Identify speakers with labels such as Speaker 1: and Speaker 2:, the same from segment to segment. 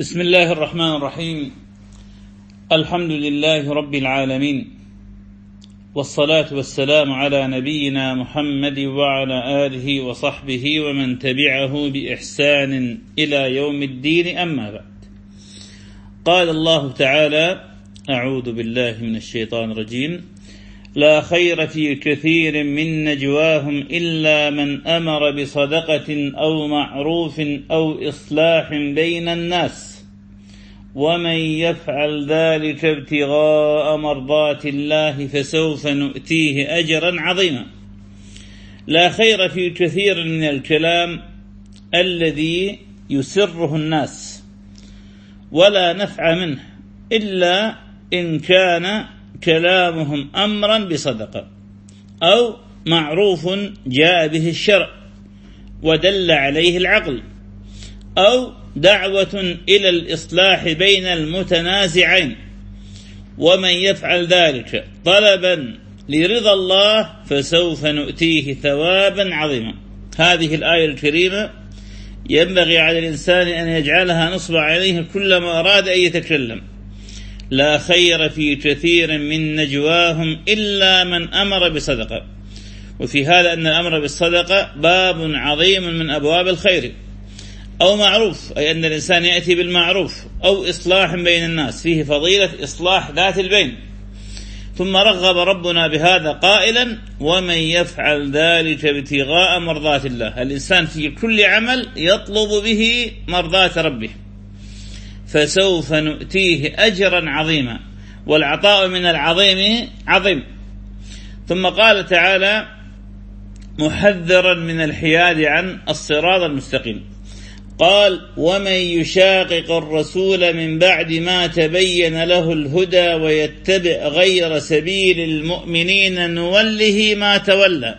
Speaker 1: بسم الله الرحمن الرحيم. الحمد لله رب العالمين. والصلاة والسلام على نبينا محمد وعلى آله وصحبه ومن تبعه بإحسان إلى يوم الدين. أما بعد. قال الله تعالى أعوذ بالله من الشيطان الرجيم. لا خير في كثير من نجواهم إلا من أمر بصدقة أو معروف أو إصلاح بين الناس. ومن يفعل ذلك ابتغاء مرضات الله فسوف نؤتيه أجرا عظيما. لا خير في كثير من الكلام الذي يسره الناس ولا نفع منه إلا إن كان كلامهم أمرا بصدقة أو معروف جاء به الشرع ودل عليه العقل أو دعوة إلى الإصلاح بين المتنازعين. ومن يفعل ذلك طلبا لرضا الله فسوف نؤتيه ثوابا عظيما. هذه الآية الكريمة ينبغي على الإنسان أن يجعلها نصب عليه كلما أراد أن يتكلم. لا خير في كثير من نجواهم إلا من أمر بصدقة. وفي هذا أن الأمر بالصدقة باب عظيم من أبواب الخير. أو معروف أي أن الإنسان يأتي بالمعروف أو إصلاح بين الناس فيه فضيلة إصلاح ذات البين. ثم رغب ربنا بهذا قائلا ومن يفعل ذلك ابتغاء مرضات الله. الإنسان في كل عمل يطلب به مرضات ربه. فسوف نؤتيه أجرا عظيما والعطاء من العظيم عظيم. ثم قال تعالى محذرا من الحياد عن الصراط المستقيم قال ومن يشاقق الرسول من بعد ما تبين له الهدى ويتبع غير سبيل المؤمنين نوله ما تولى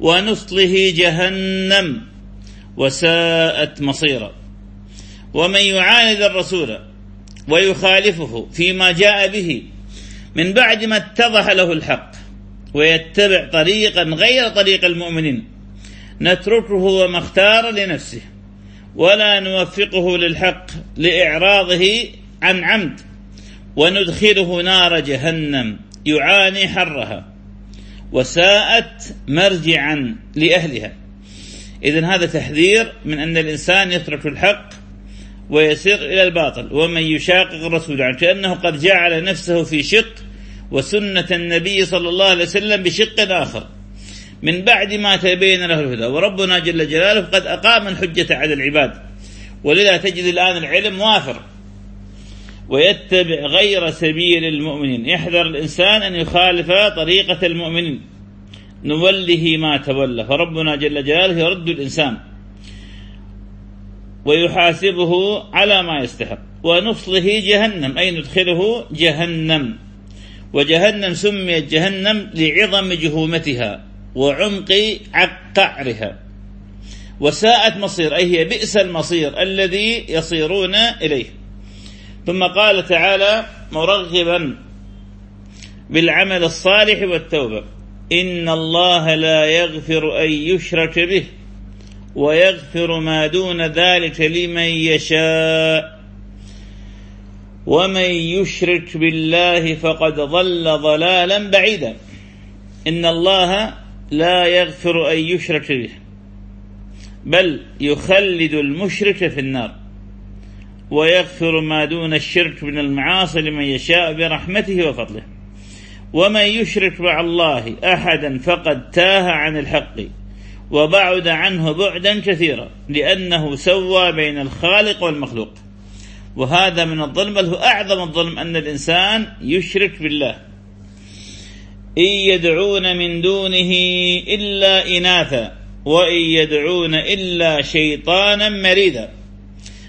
Speaker 1: ونصله جهنم وساءت مصيرا. ومن يعاند الرسول ويخالفه فيما جاء به من بعد ما اتضح له الحق ويتبع طريقا غير طريق المؤمنين نتركه وما اختار لنفسه. ولا نوفقه للحق لإعراضه عن عمد وندخله نار جهنم يعاني حرها وساءت مرجعا لأهلها. إذن هذا تحذير من أن الإنسان يترك الحق ويسير إلى الباطل. ومن يشاقق الرسول عنه كأنه قد جعل نفسه في شق وسنة النبي صلى الله عليه وسلم بشق آخر. من بعد ما تبين له الهدى. وربنا جل جلاله قد أقام الحجة على العباد. ولذا تجد الآن العلم وافر. ويتبع غير سبيل المؤمنين. يحذر الإنسان أن يخالف طريقة المؤمنين. نوله ما تولى. فربنا جل جلاله يرد الإنسان. ويحاسبه على ما يستحق. ونصله جهنم. أي ندخله جهنم. وجهنم سميت جهنم لعظم جهومتها. وعمق قعرها وساءت مصير أي هي بئس المصير الذي يصيرون إليه. ثم قال تعالى مرغبا بالعمل الصالح والتوبة. إن الله لا يغفر أن يشرك به ويغفر ما دون ذلك لمن يشاء. ومن يشرك بالله فقد ضل ضلالا بعيدا. إن الله لا يغفر أن يشرك به بل يخلد المشرك في النار ويغفر ما دون الشرك من المعاصي لمن يشاء برحمته وفضله. ومن يشرك مع الله أحدا فقد تاه عن الحق وبعد عنه بعدا كثيرا لأنه سوى بين الخالق والمخلوق. وهذا من الظلم بل هو أعظم الظلم أن الإنسان يشرك بالله. إن يدعون من دونه إلا إناثا وإن يدعون إلا شيطانا مريدا.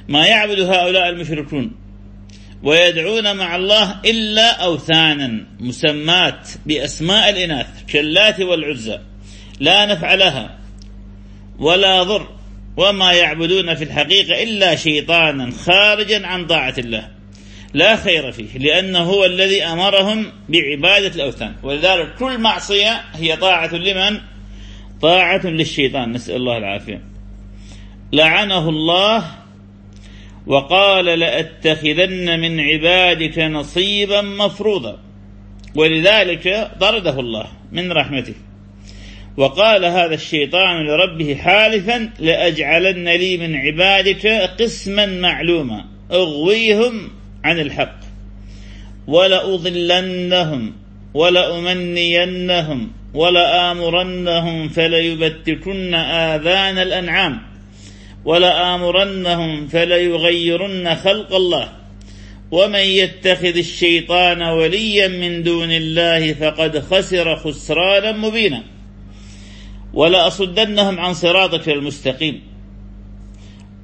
Speaker 1: ما يعبد هؤلاء المشركون. ويدعون مع الله إلا أوثانا مسمات بأسماء الإناث كاللات والعزى. لا نفع لها ولا ضر. وما يعبدون في الحقيقة إلا شيطانا خارجا عن طاعة الله. لا خير فيه لأنه هو الذي أمرهم بعبادة الأوثان. ولذلك كل معصية هي طاعة لمن؟ طاعة للشيطان. نسأل الله العافية. لعنه الله وقال لأتخذن من عبادك نصيبا مفروضا. ولذلك طرده الله من رحمته. وقال هذا الشيطان لربه حالفا لأجعلن لي من عبادك قسما معلوما. أغويهم عن الحق. ولأضلنهم ولأمنينهم ولآمرنهم فليبتكن آذان الأنعام ولآمرنهم فليغيرن خلق الله. ومن يتخذ الشيطان وليا من دون الله فقد خسر خسرانا مبينا. ولأصدنهم عن صراطك المستقيم.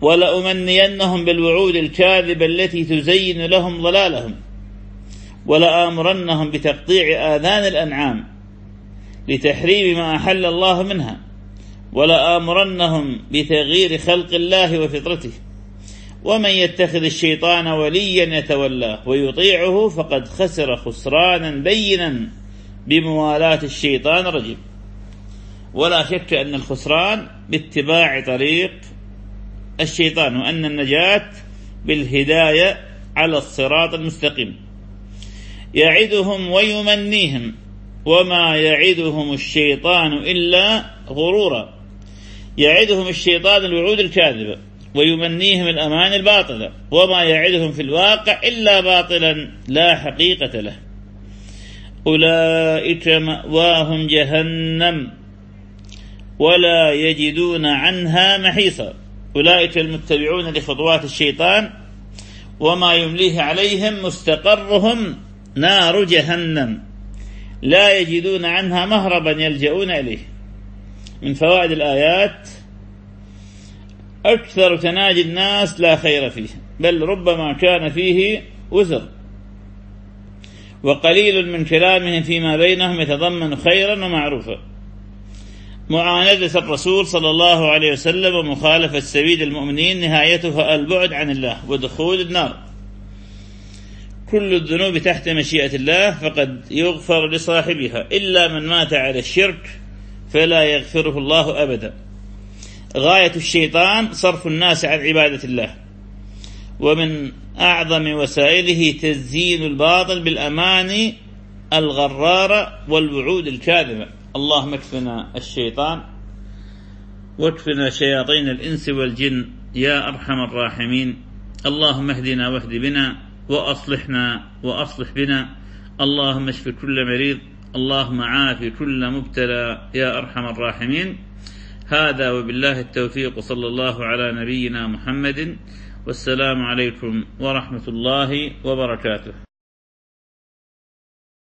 Speaker 1: ولأمنينهم بالوعود الكاذبة التي تزين لهم ضلالهم ولآمرنهم بتقطيع آذان الأنعام لتحريم ما أحل الله منها ولآمرنهم بتغيير خلق الله وفطرته ومن يتخذ الشيطان وليا يتولاه ويطيعه فقد خسر خسرانا بينا بموالاة الشيطان الرجيم. ولا شك أن الخسران باتباع طريق الشيطان وأن النجاة بالهداية على الصراط المستقيم. يعدهم ويمنيهم وما يعدهم الشيطان إلا غرورا. يعدهم الشيطان الوعود الكاذبة ويمنيهم الأمان الباطلة. وما يعدهم في الواقع إلا باطلا لا حقيقة له. أولئك مأواهم جهنم ولا يجدون عنها محيصا. أولئك المتبعون لخطوات الشيطان وما يمليه عليهم مستقرهم نار جهنم. لا يجدون عنها مهربا يلجؤون إليه. من فوائد الآيات أكثر تناجي الناس لا خير فيه بل ربما كان فيه وزر. وقليل من كلامهم فيما بينهم يتضمن خيرا ومعروفا. معاندة الرسول صلى الله عليه وسلم ومخالفة سبيل المؤمنين نهايتها البعد عن الله ودخول النار. كل الذنوب تحت مشيئة الله فقد يغفر لصاحبها. إلا من مات على الشرك فلا يغفره الله أبدا. غاية الشيطان صرف الناس عن عبادة الله. ومن أعظم وسائله تزيين الباطل بالأماني الغرارة والوعود الكاذبة. اللهم اكفنا الشيطان واكفنا شياطين الإنس والجن يا أرحم الراحمين. اللهم اهدنا واهد بنا وأصلحنا وأصلح بنا. اللهم اشف كل مريض اللهم عاف كل مبتلى يا أرحم الراحمين. هذا وبالله التوفيق صلى الله على نبينا محمد. والسلام عليكم ورحمة الله وبركاته.